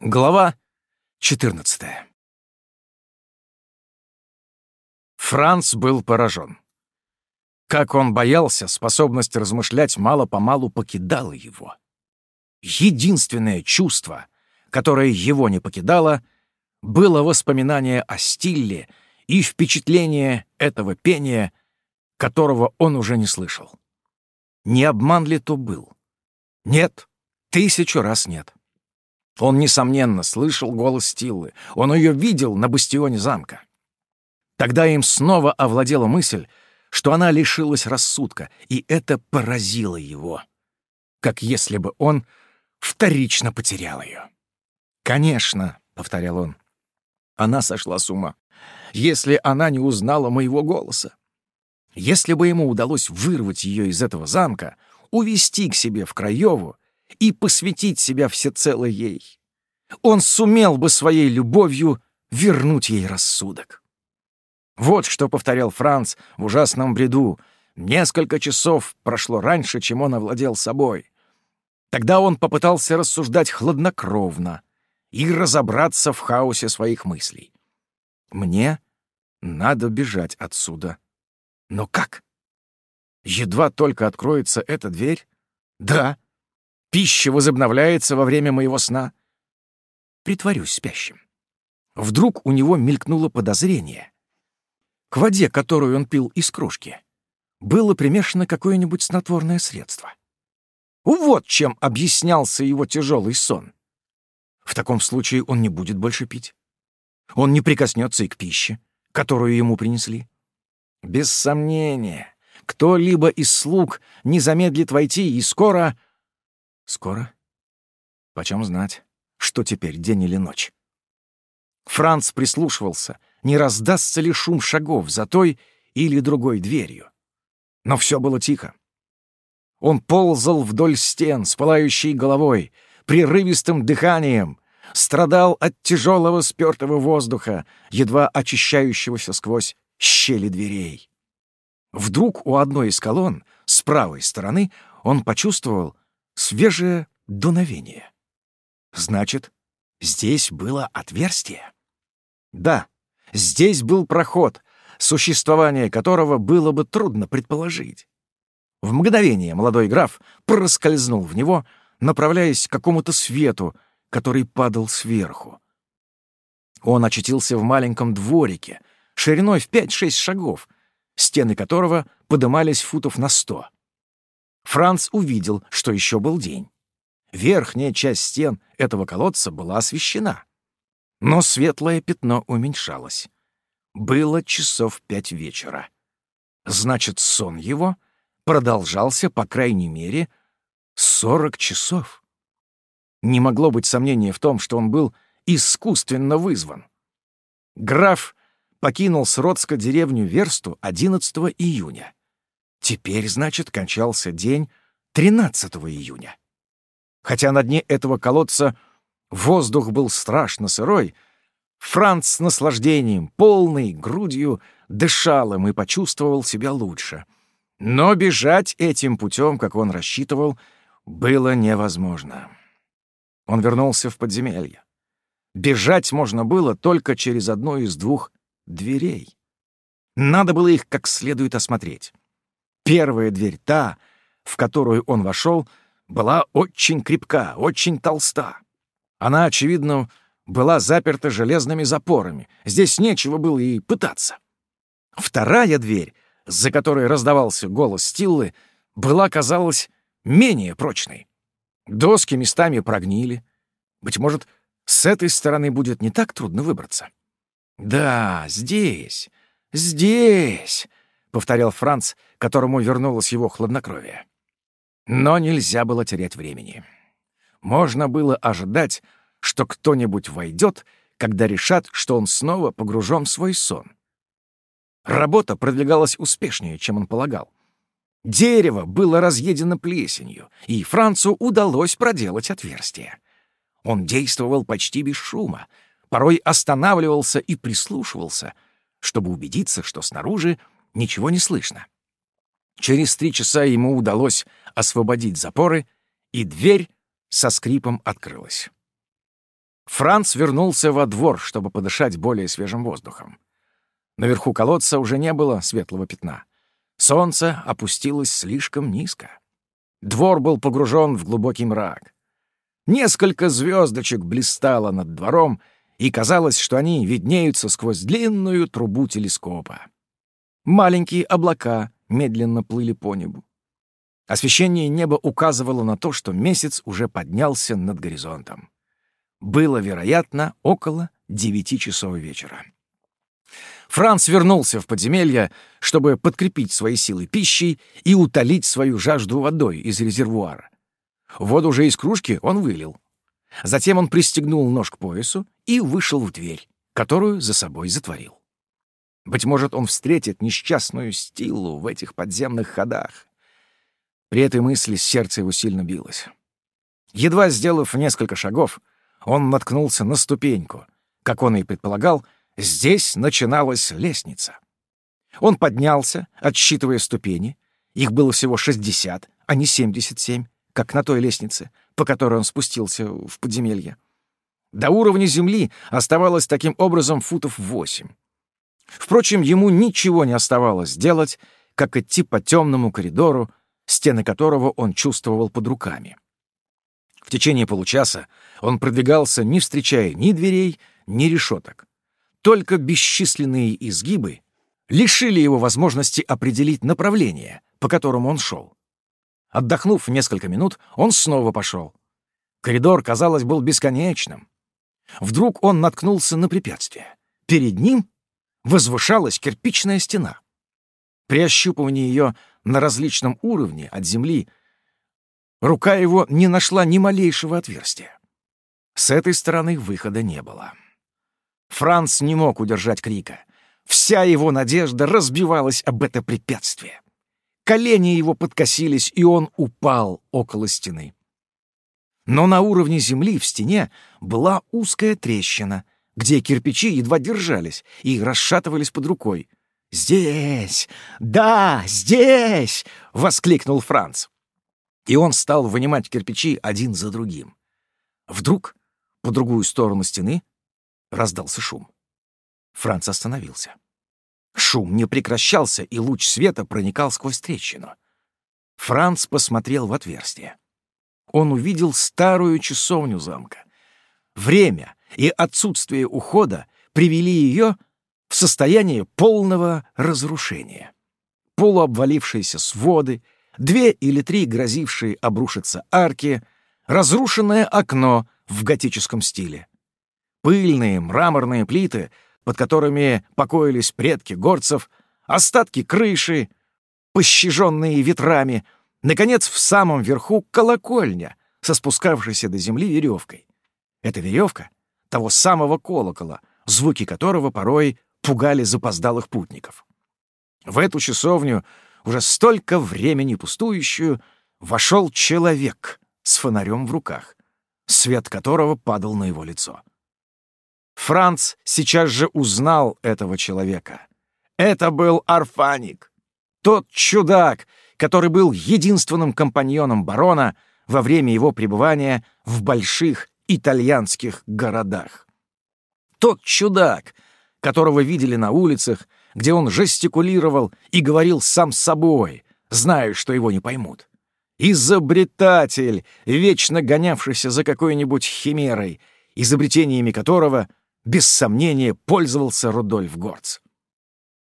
Глава 14 Франц был поражен. Как он боялся, способность размышлять мало-помалу покидала его. Единственное чувство, которое его не покидало, было воспоминание о стиле и впечатление этого пения, которого он уже не слышал. Не обман ли то был? Нет, тысячу раз нет. Он, несомненно, слышал голос Стиллы. Он ее видел на бастионе замка. Тогда им снова овладела мысль, что она лишилась рассудка, и это поразило его, как если бы он вторично потерял ее. «Конечно», — повторял он, — «она сошла с ума, если она не узнала моего голоса. Если бы ему удалось вырвать ее из этого замка, увести к себе в Краеву и посвятить себя всецело ей. Он сумел бы своей любовью вернуть ей рассудок. Вот что повторял Франц в ужасном бреду. Несколько часов прошло раньше, чем он овладел собой. Тогда он попытался рассуждать хладнокровно и разобраться в хаосе своих мыслей. «Мне надо бежать отсюда. Но как? Едва только откроется эта дверь? Да, Пища возобновляется во время моего сна. Притворюсь спящим. Вдруг у него мелькнуло подозрение. К воде, которую он пил из кружки, было примешано какое-нибудь снотворное средство. Вот чем объяснялся его тяжелый сон. В таком случае он не будет больше пить. Он не прикоснется и к пище, которую ему принесли. Без сомнения, кто-либо из слуг не замедлит войти, и скоро Скоро? Почем знать, что теперь, день или ночь? Франц прислушивался, не раздастся ли шум шагов за той или другой дверью. Но все было тихо. Он ползал вдоль стен с пылающей головой, прерывистым дыханием, страдал от тяжелого спертого воздуха, едва очищающегося сквозь щели дверей. Вдруг у одной из колонн, с правой стороны, он почувствовал, свежее дуновение. Значит, здесь было отверстие? Да, здесь был проход, существование которого было бы трудно предположить. В мгновение молодой граф проскользнул в него, направляясь к какому-то свету, который падал сверху. Он очутился в маленьком дворике, шириной в пять-шесть шагов, стены которого подымались футов на сто. Франц увидел, что еще был день. Верхняя часть стен этого колодца была освещена. Но светлое пятно уменьшалось. Было часов пять вечера. Значит, сон его продолжался, по крайней мере, сорок часов. Не могло быть сомнения в том, что он был искусственно вызван. Граф покинул Сродско деревню Версту 11 июня. Теперь, значит, кончался день 13 июня. Хотя на дне этого колодца воздух был страшно сырой, Франц с наслаждением, полной грудью, дышал им и почувствовал себя лучше. Но бежать этим путем, как он рассчитывал, было невозможно. Он вернулся в подземелье. Бежать можно было только через одну из двух дверей. Надо было их как следует осмотреть. Первая дверь, та, в которую он вошел, была очень крепка, очень толста. Она, очевидно, была заперта железными запорами. Здесь нечего было и пытаться. Вторая дверь, за которой раздавался голос Стиллы, была, казалось, менее прочной. Доски местами прогнили. Быть может, с этой стороны будет не так трудно выбраться. Да, здесь, здесь, — повторял Франц, которому вернулось его хладнокровие. Но нельзя было терять времени. Можно было ожидать, что кто-нибудь войдет, когда решат, что он снова погружен в свой сон. Работа продвигалась успешнее, чем он полагал. Дерево было разъедено плесенью, и Францу удалось проделать отверстие. Он действовал почти без шума, порой останавливался и прислушивался, чтобы убедиться, что снаружи ничего не слышно. Через три часа ему удалось освободить запоры, и дверь со скрипом открылась. Франц вернулся во двор, чтобы подышать более свежим воздухом. Наверху колодца уже не было светлого пятна. Солнце опустилось слишком низко. Двор был погружен в глубокий мрак. Несколько звездочек блистало над двором, и казалось, что они виднеются сквозь длинную трубу телескопа. Маленькие облака медленно плыли по небу. Освещение неба указывало на то, что месяц уже поднялся над горизонтом. Было, вероятно, около девяти часов вечера. Франц вернулся в подземелье, чтобы подкрепить свои силы пищей и утолить свою жажду водой из резервуара. Воду уже из кружки он вылил. Затем он пристегнул нож к поясу и вышел в дверь, которую за собой затворил. Быть может, он встретит несчастную стилу в этих подземных ходах. При этой мысли сердце его сильно билось. Едва сделав несколько шагов, он наткнулся на ступеньку. Как он и предполагал, здесь начиналась лестница. Он поднялся, отсчитывая ступени. Их было всего 60, а не 77, как на той лестнице, по которой он спустился в подземелье. До уровня земли оставалось таким образом футов восемь. Впрочем, ему ничего не оставалось делать, как идти по темному коридору, стены которого он чувствовал под руками. В течение получаса он продвигался, не встречая ни дверей, ни решеток. Только бесчисленные изгибы лишили его возможности определить направление, по которому он шел. Отдохнув несколько минут, он снова пошел. Коридор, казалось, был бесконечным. Вдруг он наткнулся на препятствие. Перед ним возвышалась кирпичная стена. При ощупывании ее на различном уровне от земли рука его не нашла ни малейшего отверстия. С этой стороны выхода не было. Франц не мог удержать крика. Вся его надежда разбивалась об это препятствие. Колени его подкосились, и он упал около стены. Но на уровне земли в стене была узкая трещина, где кирпичи едва держались и расшатывались под рукой. «Здесь! Да, здесь!» — воскликнул Франц. И он стал вынимать кирпичи один за другим. Вдруг по другую сторону стены раздался шум. Франц остановился. Шум не прекращался, и луч света проникал сквозь трещину. Франц посмотрел в отверстие. Он увидел старую часовню замка. Время и отсутствие ухода привели ее в состояние полного разрушения. Полуобвалившиеся своды, две или три грозившие обрушиться арки, разрушенное окно в готическом стиле. Пыльные мраморные плиты — под которыми покоились предки горцев, остатки крыши, пощаженные ветрами, наконец, в самом верху колокольня со спускавшейся до земли веревкой. Эта веревка — того самого колокола, звуки которого порой пугали запоздалых путников. В эту часовню, уже столько времени пустующую, вошел человек с фонарем в руках, свет которого падал на его лицо. Франц сейчас же узнал этого человека. Это был Арфаник, тот чудак, который был единственным компаньоном барона во время его пребывания в больших итальянских городах. Тот чудак, которого видели на улицах, где он жестикулировал и говорил сам с собой, зная, что его не поймут. Изобретатель, вечно гонявшийся за какой-нибудь химерой, изобретениями которого без сомнения пользовался Рудольф Горц.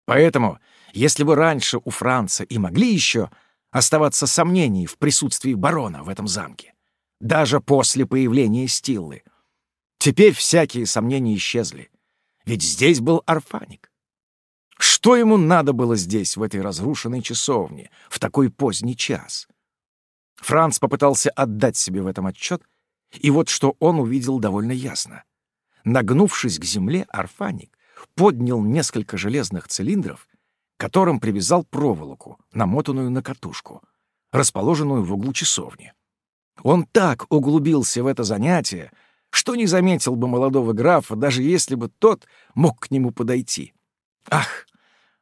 Поэтому, если бы раньше у Франца и могли еще оставаться сомнений в присутствии барона в этом замке, даже после появления Стиллы, теперь всякие сомнения исчезли, ведь здесь был Арфаник. Что ему надо было здесь, в этой разрушенной часовне, в такой поздний час? Франц попытался отдать себе в этом отчет, и вот что он увидел довольно ясно. Нагнувшись к земле, Арфаник поднял несколько железных цилиндров, которым привязал проволоку, намотанную на катушку, расположенную в углу часовни. Он так углубился в это занятие, что не заметил бы молодого графа, даже если бы тот мог к нему подойти. Ах,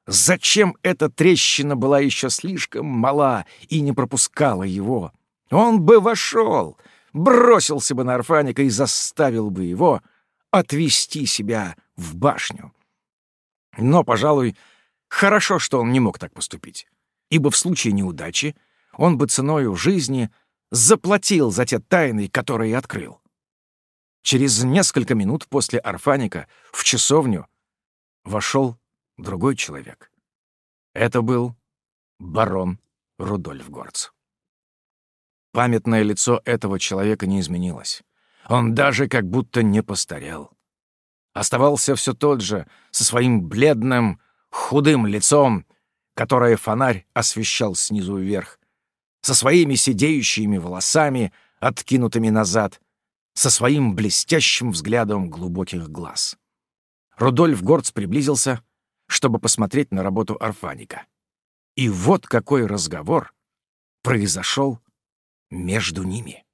зачем эта трещина была еще слишком мала и не пропускала его? Он бы вошел, бросился бы на Арфаника и заставил бы его отвести себя в башню. Но, пожалуй, хорошо, что он не мог так поступить, ибо в случае неудачи он бы ценою жизни заплатил за те тайны, которые открыл. Через несколько минут после Арфаника в часовню вошел другой человек. Это был барон Рудольф Горц. Памятное лицо этого человека не изменилось. Он даже как будто не постарел. Оставался все тот же, со своим бледным, худым лицом, которое фонарь освещал снизу вверх, со своими сидеющими волосами, откинутыми назад, со своим блестящим взглядом глубоких глаз. Рудольф Горц приблизился, чтобы посмотреть на работу Арфаника. И вот какой разговор произошел между ними.